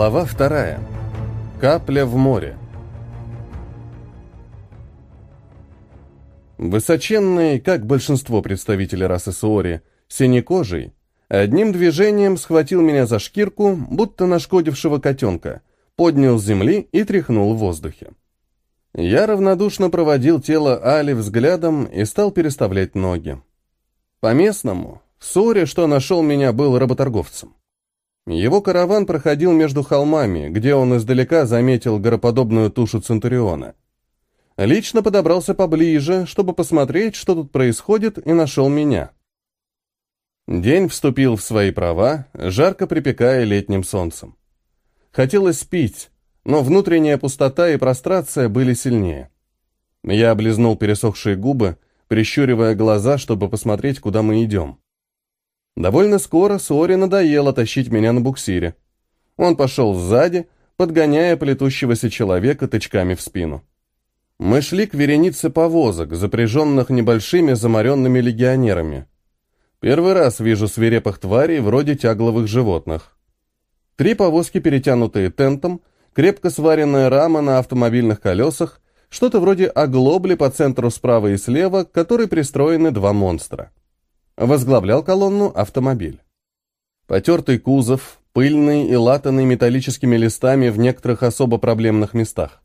Глава вторая. Капля в море. Высоченный, как большинство представителей расы Суори, синекожий, одним движением схватил меня за шкирку, будто нашкодившего котенка, поднял с земли и тряхнул в воздухе. Я равнодушно проводил тело Али взглядом и стал переставлять ноги. По-местному, в Суре, что нашел меня, был работорговцем. Его караван проходил между холмами, где он издалека заметил гороподобную тушу Центуриона. Лично подобрался поближе, чтобы посмотреть, что тут происходит, и нашел меня. День вступил в свои права, жарко припекая летним солнцем. Хотелось пить, но внутренняя пустота и прострация были сильнее. Я облизнул пересохшие губы, прищуривая глаза, чтобы посмотреть, куда мы идем. Довольно скоро Сори надоело тащить меня на буксире. Он пошел сзади, подгоняя плетущегося человека тычками в спину. Мы шли к веренице повозок, запряженных небольшими замаренными легионерами. Первый раз вижу свирепых тварей вроде тягловых животных. Три повозки, перетянутые тентом, крепко сваренная рама на автомобильных колесах, что-то вроде оглобли по центру справа и слева, к которой пристроены два монстра. Возглавлял колонну автомобиль. Потертый кузов, пыльный и латанный металлическими листами в некоторых особо проблемных местах.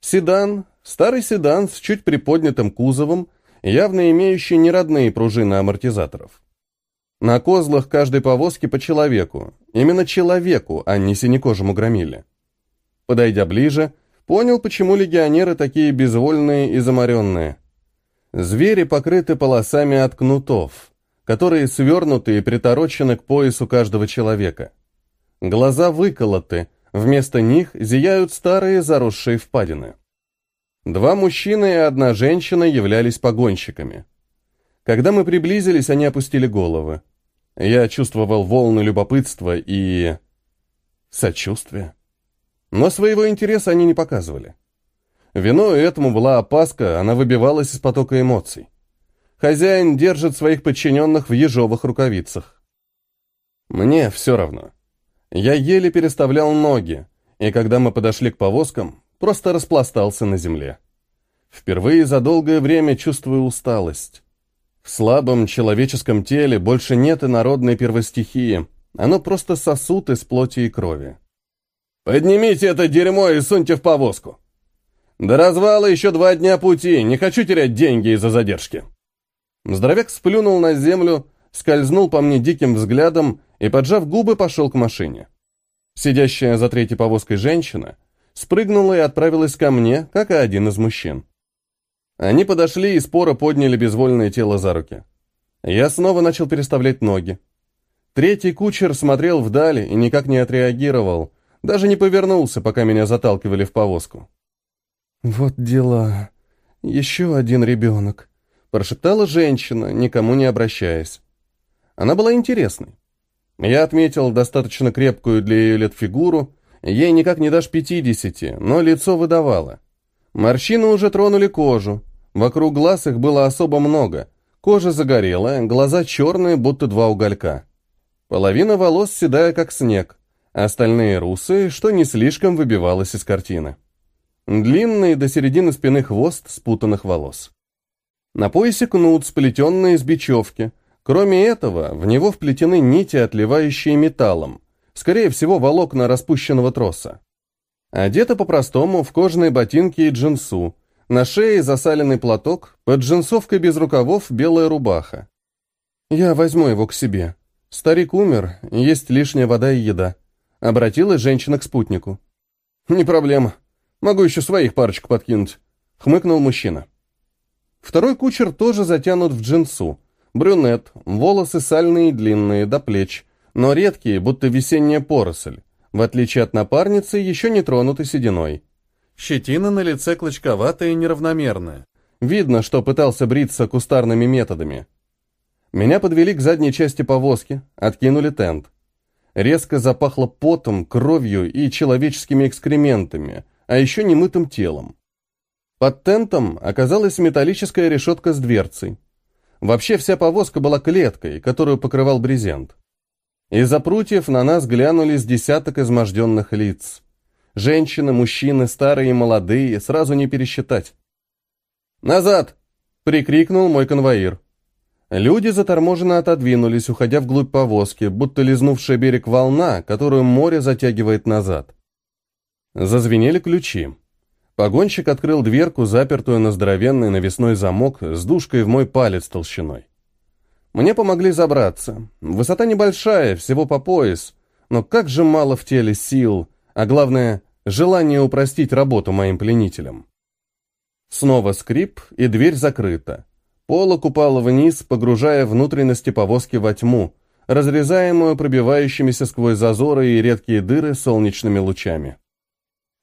Седан, старый седан с чуть приподнятым кузовом, явно имеющий неродные пружины амортизаторов. На козлах каждой повозки по человеку, именно человеку, а не синекожему громиле. Подойдя ближе, понял, почему легионеры такие безвольные и заморенные. Звери покрыты полосами от кнутов, которые свернуты и приторочены к поясу каждого человека. Глаза выколоты, вместо них зияют старые заросшие впадины. Два мужчины и одна женщина являлись погонщиками. Когда мы приблизились, они опустили головы. Я чувствовал волны любопытства и... сочувствия. Но своего интереса они не показывали. Виной этому была опаска, она выбивалась из потока эмоций. Хозяин держит своих подчиненных в ежовых рукавицах. Мне все равно. Я еле переставлял ноги, и когда мы подошли к повозкам, просто распластался на земле. Впервые за долгое время чувствую усталость. В слабом человеческом теле больше нет инородной первостихии, оно просто сосуд из плоти и крови. «Поднимите это дерьмо и суньте в повозку!» «До развала еще два дня пути, не хочу терять деньги из-за задержки!» Здоровяк сплюнул на землю, скользнул по мне диким взглядом и, поджав губы, пошел к машине. Сидящая за третьей повозкой женщина спрыгнула и отправилась ко мне, как и один из мужчин. Они подошли и споро подняли безвольное тело за руки. Я снова начал переставлять ноги. Третий кучер смотрел вдали и никак не отреагировал, даже не повернулся, пока меня заталкивали в повозку. «Вот дела. Еще один ребенок», прошептала женщина, никому не обращаясь. Она была интересной. Я отметил достаточно крепкую для ее лет фигуру, ей никак не дашь пятидесяти, но лицо выдавало. Морщины уже тронули кожу, вокруг глаз их было особо много, кожа загорелая, глаза черные, будто два уголька. Половина волос седая, как снег, остальные русые, что не слишком выбивалось из картины. Длинный до середины спины хвост спутанных волос. На поясе кнут, сплетенный из бечевки. Кроме этого, в него вплетены нити, отливающие металлом. Скорее всего, волокна распущенного троса. Одета по-простому в кожаные ботинки и джинсу. На шее засаленный платок, под джинсовкой без рукавов белая рубаха. «Я возьму его к себе. Старик умер, есть лишняя вода и еда». Обратилась женщина к спутнику. «Не проблема. Могу еще своих парочку подкинуть», — хмыкнул мужчина. Второй кучер тоже затянут в джинсу. Брюнет, волосы сальные и длинные, до плеч, но редкие, будто весенняя поросль. В отличие от напарницы, еще не тронуты сединой. Щетина на лице клочковатая и неравномерная. Видно, что пытался бриться кустарными методами. Меня подвели к задней части повозки, откинули тент. Резко запахло потом, кровью и человеческими экскрементами, а еще немытым телом. Под тентом оказалась металлическая решетка с дверцей. Вообще вся повозка была клеткой, которую покрывал брезент. Из-за прутьев на нас глянули с десяток изможденных лиц. Женщины, мужчины, старые и молодые, сразу не пересчитать. «Назад!» — прикрикнул мой конвоир. Люди заторможенно отодвинулись, уходя вглубь повозки, будто лизнувшая берег волна, которую море затягивает назад. Зазвенели ключи. Погонщик открыл дверку, запертую на здоровенный навесной замок с душкой в мой палец толщиной. Мне помогли забраться. Высота небольшая, всего по пояс, но как же мало в теле сил, а главное, желание упростить работу моим пленителям. Снова скрип, и дверь закрыта. Полок упал вниз, погружая внутренности повозки во тьму, разрезаемую пробивающимися сквозь зазоры и редкие дыры солнечными лучами.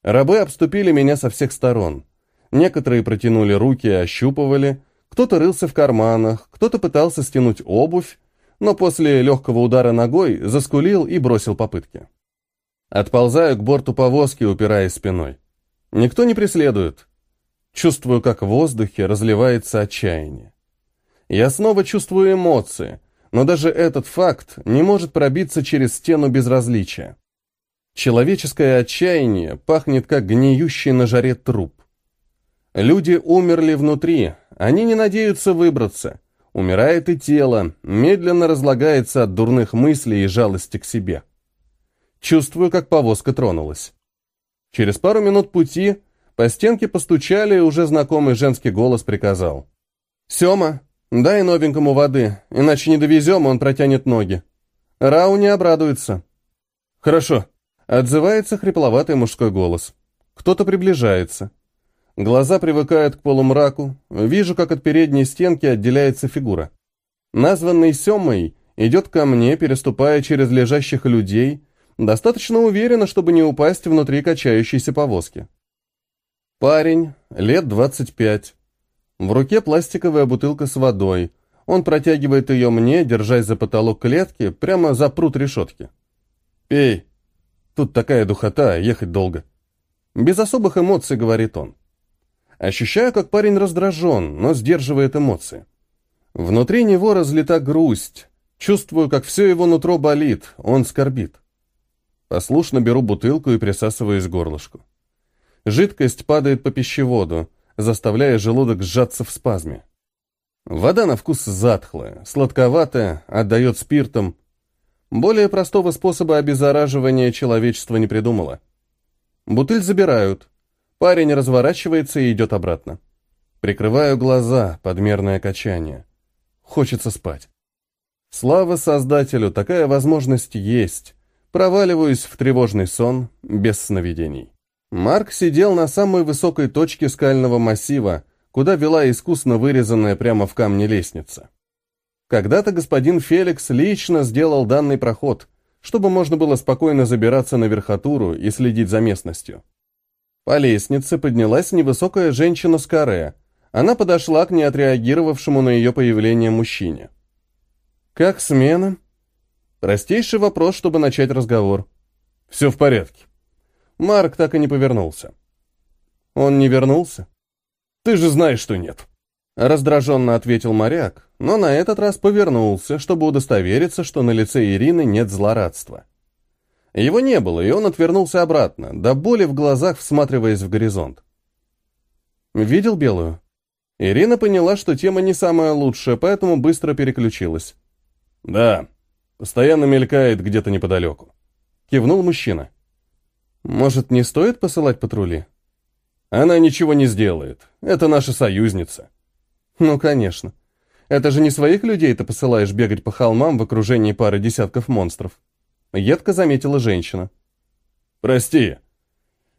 Рабы обступили меня со всех сторон. Некоторые протянули руки и ощупывали, кто-то рылся в карманах, кто-то пытался стянуть обувь, но после легкого удара ногой заскулил и бросил попытки. Отползаю к борту повозки, упираясь спиной. Никто не преследует. Чувствую, как в воздухе разливается отчаяние. Я снова чувствую эмоции, но даже этот факт не может пробиться через стену безразличия. Человеческое отчаяние пахнет, как гниющий на жаре труп. Люди умерли внутри, они не надеются выбраться. Умирает и тело, медленно разлагается от дурных мыслей и жалости к себе. Чувствую, как повозка тронулась. Через пару минут пути по стенке постучали, и уже знакомый женский голос приказал. «Сема, дай новенькому воды, иначе не довезем, он протянет ноги». Рау не обрадуется. «Хорошо», — отзывается хрипловатый мужской голос. Кто-то приближается. Глаза привыкают к полумраку, вижу, как от передней стенки отделяется фигура. Названный Семой идет ко мне, переступая через лежащих людей, достаточно уверенно, чтобы не упасть внутри качающейся повозки. Парень, лет 25. В руке пластиковая бутылка с водой. Он протягивает ее мне, держась за потолок клетки, прямо за прут решетки. «Пей. Тут такая духота, ехать долго». Без особых эмоций, говорит он. Ощущаю, как парень раздражен, но сдерживает эмоции. Внутри него разлита грусть. Чувствую, как все его нутро болит, он скорбит. Послушно беру бутылку и присасываюсь к горлышку. Жидкость падает по пищеводу, заставляя желудок сжаться в спазме. Вода на вкус затхлая, сладковатая, отдает спиртом. Более простого способа обеззараживания человечество не придумало. Бутыль забирают, Парень разворачивается и идет обратно. Прикрываю глаза, подмерное качание. Хочется спать. Слава Создателю, такая возможность есть. Проваливаюсь в тревожный сон, без сновидений. Марк сидел на самой высокой точке скального массива, куда вела искусно вырезанная прямо в камне лестница. Когда-то господин Феликс лично сделал данный проход, чтобы можно было спокойно забираться на верхотуру и следить за местностью. По лестнице поднялась невысокая женщина с каре. Она подошла к неотреагировавшему на ее появление мужчине. «Как смена?» Простейший вопрос, чтобы начать разговор. «Все в порядке». Марк так и не повернулся. «Он не вернулся?» «Ты же знаешь, что нет». Раздраженно ответил моряк, но на этот раз повернулся, чтобы удостовериться, что на лице Ирины нет злорадства. Его не было, и он отвернулся обратно, до боли в глазах всматриваясь в горизонт. «Видел белую?» Ирина поняла, что тема не самая лучшая, поэтому быстро переключилась. «Да, постоянно мелькает где-то неподалеку», — кивнул мужчина. «Может, не стоит посылать патрули?» «Она ничего не сделает. Это наша союзница». «Ну, конечно. Это же не своих людей ты посылаешь бегать по холмам в окружении пары десятков монстров». Едко заметила женщина. «Прости.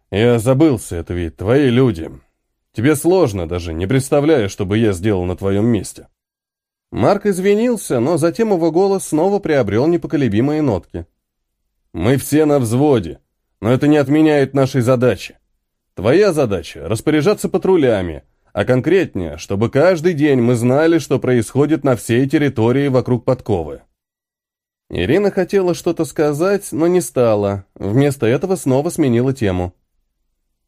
Я забылся, это ведь твои люди. Тебе сложно даже, не представляю, что бы я сделал на твоем месте». Марк извинился, но затем его голос снова приобрел непоколебимые нотки. «Мы все на взводе, но это не отменяет нашей задачи. Твоя задача — распоряжаться патрулями, а конкретнее, чтобы каждый день мы знали, что происходит на всей территории вокруг подковы. Ирина хотела что-то сказать, но не стала. Вместо этого снова сменила тему.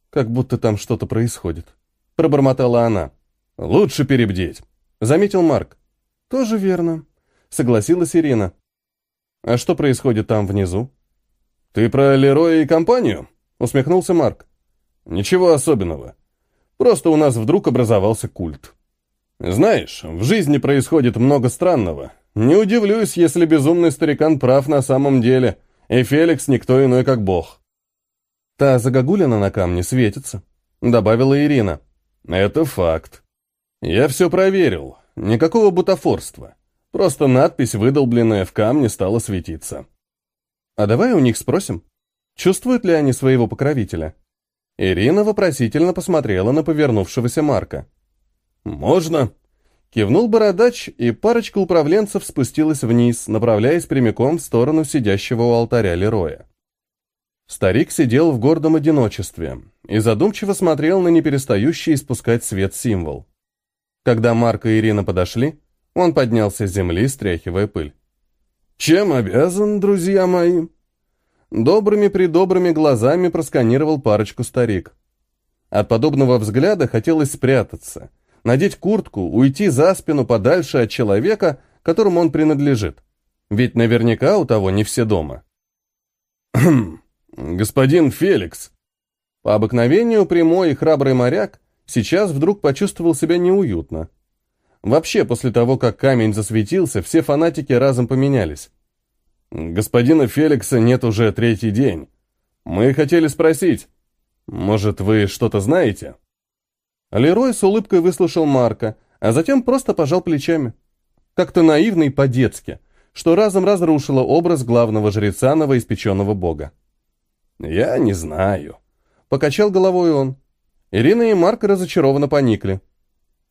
«Как будто там что-то происходит», — пробормотала она. «Лучше перебдеть», — заметил Марк. «Тоже верно», — согласилась Ирина. А что происходит там внизу? Ты про Лероя и компанию? Усмехнулся Марк. Ничего особенного. Просто у нас вдруг образовался культ. Знаешь, в жизни происходит много странного. Не удивлюсь, если безумный старикан прав на самом деле, и Феликс никто иной, как бог. Та загогулина на камне светится, добавила Ирина. Это факт. Я все проверил. Никакого бутафорства. Просто надпись, выдолбленная в камне, стала светиться. А давай у них спросим, чувствуют ли они своего покровителя? Ирина вопросительно посмотрела на повернувшегося Марка. «Можно», — кивнул бородач, и парочка управленцев спустилась вниз, направляясь прямиком в сторону сидящего у алтаря Лероя. Старик сидел в гордом одиночестве и задумчиво смотрел на неперестающий испускать свет символ. Когда Марк и Ирина подошли, он поднялся с земли, стряхивая пыль. «Чем обязан, друзья мои?» Добрыми-придобрыми глазами просканировал парочку старик. От подобного взгляда хотелось спрятаться, надеть куртку, уйти за спину подальше от человека, которому он принадлежит. Ведь наверняка у того не все дома. «Господин Феликс!» По обыкновению прямой и храбрый моряк сейчас вдруг почувствовал себя неуютно. Вообще, после того, как камень засветился, все фанатики разом поменялись. Господина Феликса нет уже третий день. Мы хотели спросить, может, вы что-то знаете? Лерой с улыбкой выслушал Марка, а затем просто пожал плечами. Как-то наивно и по-детски, что разом разрушило образ главного жреца новоиспеченного бога. «Я не знаю», — покачал головой он. Ирина и Марк разочарованно поникли.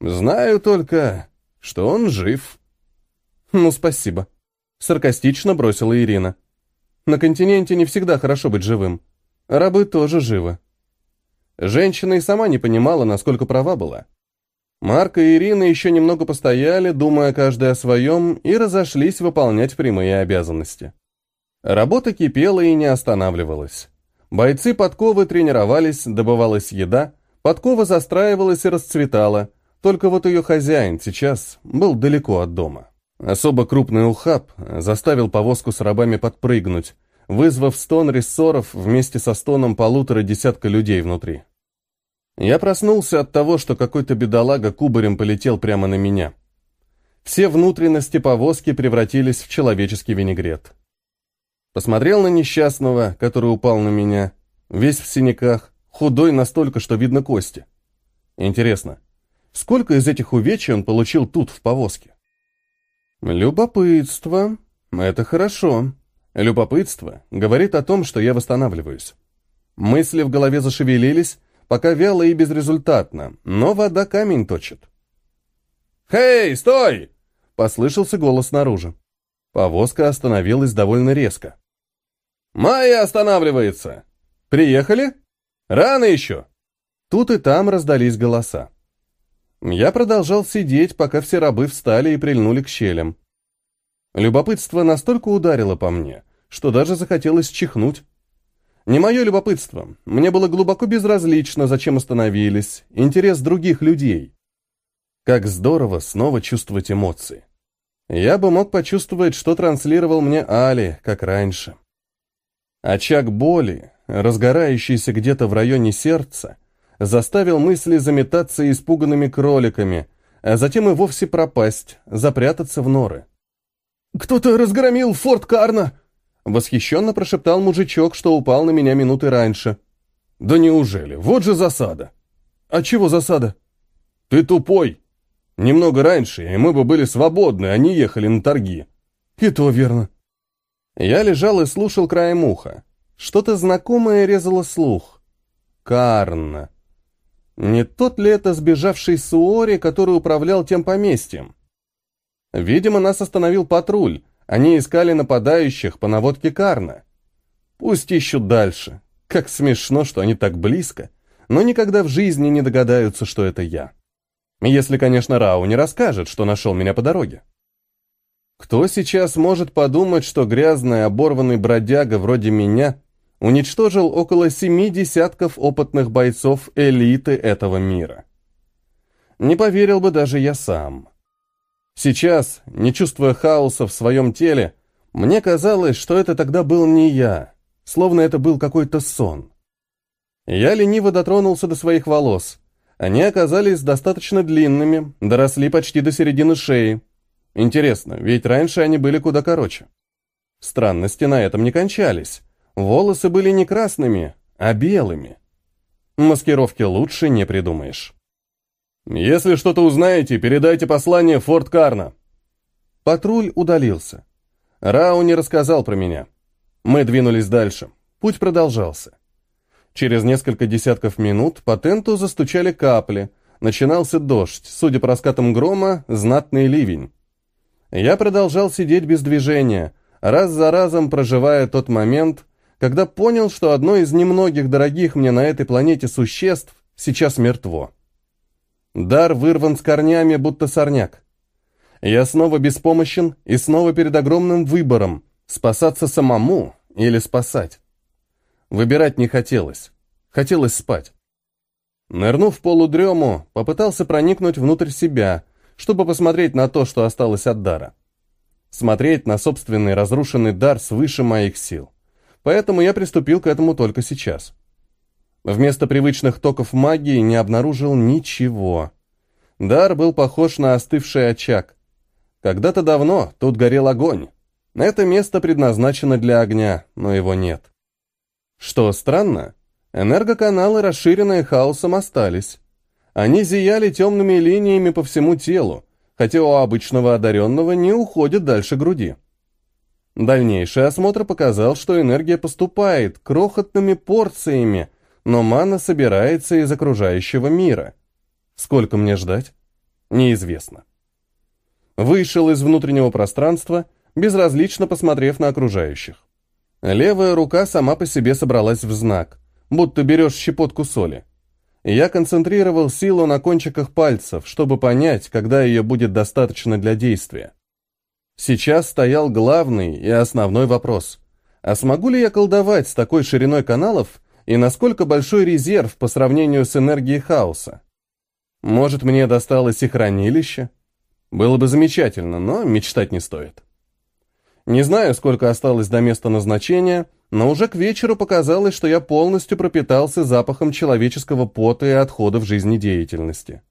Знаю только, что он жив. Ну, спасибо. Саркастично бросила Ирина. На континенте не всегда хорошо быть живым. Рабы тоже живы. Женщина и сама не понимала, насколько права была. Марк и Ирина еще немного постояли, думая каждый о своем, и разошлись выполнять прямые обязанности. Работа кипела и не останавливалась. Бойцы подковы тренировались, добывалась еда, подкова застраивалась и расцветала, только вот ее хозяин сейчас был далеко от дома. Особо крупный ухаб заставил повозку с рабами подпрыгнуть, вызвав стон рессоров вместе со стоном полутора десятка людей внутри. Я проснулся от того, что какой-то бедолага кубарем полетел прямо на меня. Все внутренности повозки превратились в человеческий винегрет. Посмотрел на несчастного, который упал на меня, весь в синяках, худой настолько, что видно кости. Интересно, Сколько из этих увечий он получил тут, в повозке? Любопытство. Это хорошо. Любопытство говорит о том, что я восстанавливаюсь. Мысли в голове зашевелились, пока вяло и безрезультатно, но вода камень точит. «Хей, стой!» — послышался голос снаружи. Повозка остановилась довольно резко. «Майя останавливается! Приехали? Рано еще!» Тут и там раздались голоса. Я продолжал сидеть, пока все рабы встали и прильнули к щелям. Любопытство настолько ударило по мне, что даже захотелось чихнуть. Не мое любопытство, мне было глубоко безразлично, зачем остановились, интерес других людей. Как здорово снова чувствовать эмоции. Я бы мог почувствовать, что транслировал мне Али, как раньше. Очаг боли, разгорающийся где-то в районе сердца, заставил мысли заметаться испуганными кроликами, а затем и вовсе пропасть, запрятаться в норы. «Кто-то разгромил форт Карна!» Восхищенно прошептал мужичок, что упал на меня минуты раньше. «Да неужели? Вот же засада!» «А чего засада?» «Ты тупой! Немного раньше, и мы бы были свободны, а не ехали на торги». «И то верно». Я лежал и слушал краем уха. Что-то знакомое резало слух. Карна. Не тот ли это сбежавший Суори, который управлял тем поместьем? Видимо, нас остановил патруль. Они искали нападающих по наводке Карна. Пусть ищут дальше. Как смешно, что они так близко, но никогда в жизни не догадаются, что это я. Если, конечно, Рау не расскажет, что нашел меня по дороге. Кто сейчас может подумать, что грязный оборванный бродяга вроде меня уничтожил около семи десятков опытных бойцов элиты этого мира. Не поверил бы даже я сам. Сейчас, не чувствуя хаоса в своем теле, Мне казалось, что это тогда был не я, словно это был какой-то сон. Я лениво дотронулся до своих волос. Они оказались достаточно длинными, доросли почти до середины шеи. Интересно, ведь раньше они были куда короче. Странности на этом не кончались. Волосы были не красными, а белыми. Маскировки лучше не придумаешь. «Если что-то узнаете, передайте послание в Форт Карна». Патруль удалился. Рау не рассказал про меня. Мы двинулись дальше. Путь продолжался. Через несколько десятков минут по тенту застучали капли. Начинался дождь, судя по раскатам грома, знатный ливень. Я продолжал сидеть без движения, раз за разом проживая тот момент, когда понял, что одно из немногих дорогих мне на этой планете существ сейчас мертво. Дар вырван с корнями, будто сорняк. Я снова беспомощен и снова перед огромным выбором – спасаться самому или спасать. Выбирать не хотелось. Хотелось спать. Нырнув в полудрему, попытался проникнуть внутрь себя, чтобы посмотреть на то, что осталось от дара. Смотреть на собственный разрушенный дар свыше моих сил. Поэтому я приступил к этому только сейчас. Вместо привычных токов магии не обнаружил ничего. Дар был похож на остывший очаг. Когда-то давно тут горел огонь. Это место предназначено для огня, но его нет. Что странно, энергоканалы, расширенные хаосом, остались. Они зияли темными линиями по всему телу, хотя у обычного одаренного не уходит дальше груди. Дальнейший осмотр показал, что энергия поступает крохотными порциями, но мана собирается из окружающего мира. Сколько мне ждать? Неизвестно. Вышел из внутреннего пространства, безразлично посмотрев на окружающих. Левая рука сама по себе собралась в знак, будто берешь щепотку соли. Я концентрировал силу на кончиках пальцев, чтобы понять, когда ее будет достаточно для действия. Сейчас стоял главный и основной вопрос. А смогу ли я колдовать с такой шириной каналов и насколько большой резерв по сравнению с энергией хаоса? Может, мне досталось и хранилище? Было бы замечательно, но мечтать не стоит. Не знаю, сколько осталось до места назначения, но уже к вечеру показалось, что я полностью пропитался запахом человеческого пота и отходов жизнедеятельности.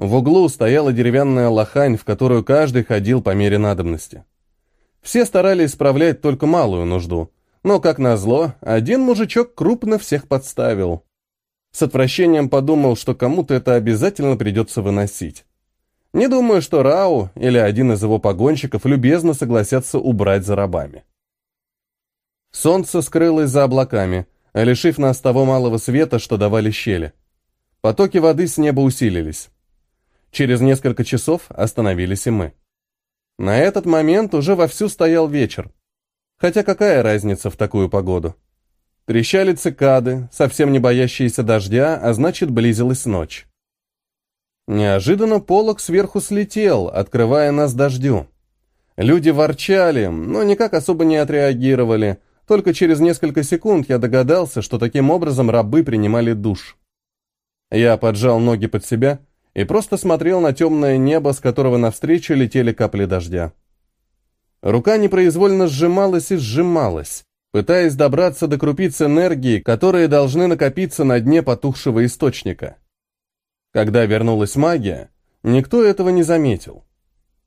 В углу стояла деревянная лохань, в которую каждый ходил по мере надобности. Все старались справлять только малую нужду, но, как назло, один мужичок крупно всех подставил. С отвращением подумал, что кому-то это обязательно придется выносить. Не думаю, что Рау или один из его погонщиков любезно согласятся убрать за рабами. Солнце скрылось за облаками, лишив нас того малого света, что давали щели. Потоки воды с неба усилились. Через несколько часов остановились и мы. На этот момент уже вовсю стоял вечер. Хотя какая разница в такую погоду? Трещали цикады, совсем не боящиеся дождя, а значит, близилась ночь. Неожиданно полог сверху слетел, открывая нас дождю. Люди ворчали, но никак особо не отреагировали. Только через несколько секунд я догадался, что таким образом рабы принимали душ. Я поджал ноги под себя и просто смотрел на темное небо, с которого навстречу летели капли дождя. Рука непроизвольно сжималась и сжималась, пытаясь добраться до крупиц энергии, которые должны накопиться на дне потухшего источника. Когда вернулась магия, никто этого не заметил.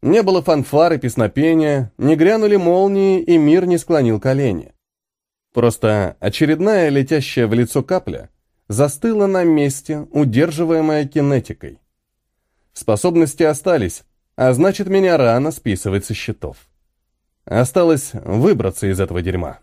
Не было фанфары, песнопения, не грянули молнии, и мир не склонил колени. Просто очередная летящая в лицо капля застыла на месте, удерживаемая кинетикой. Способности остались, а значит, меня рано списывать со счетов. Осталось выбраться из этого дерьма.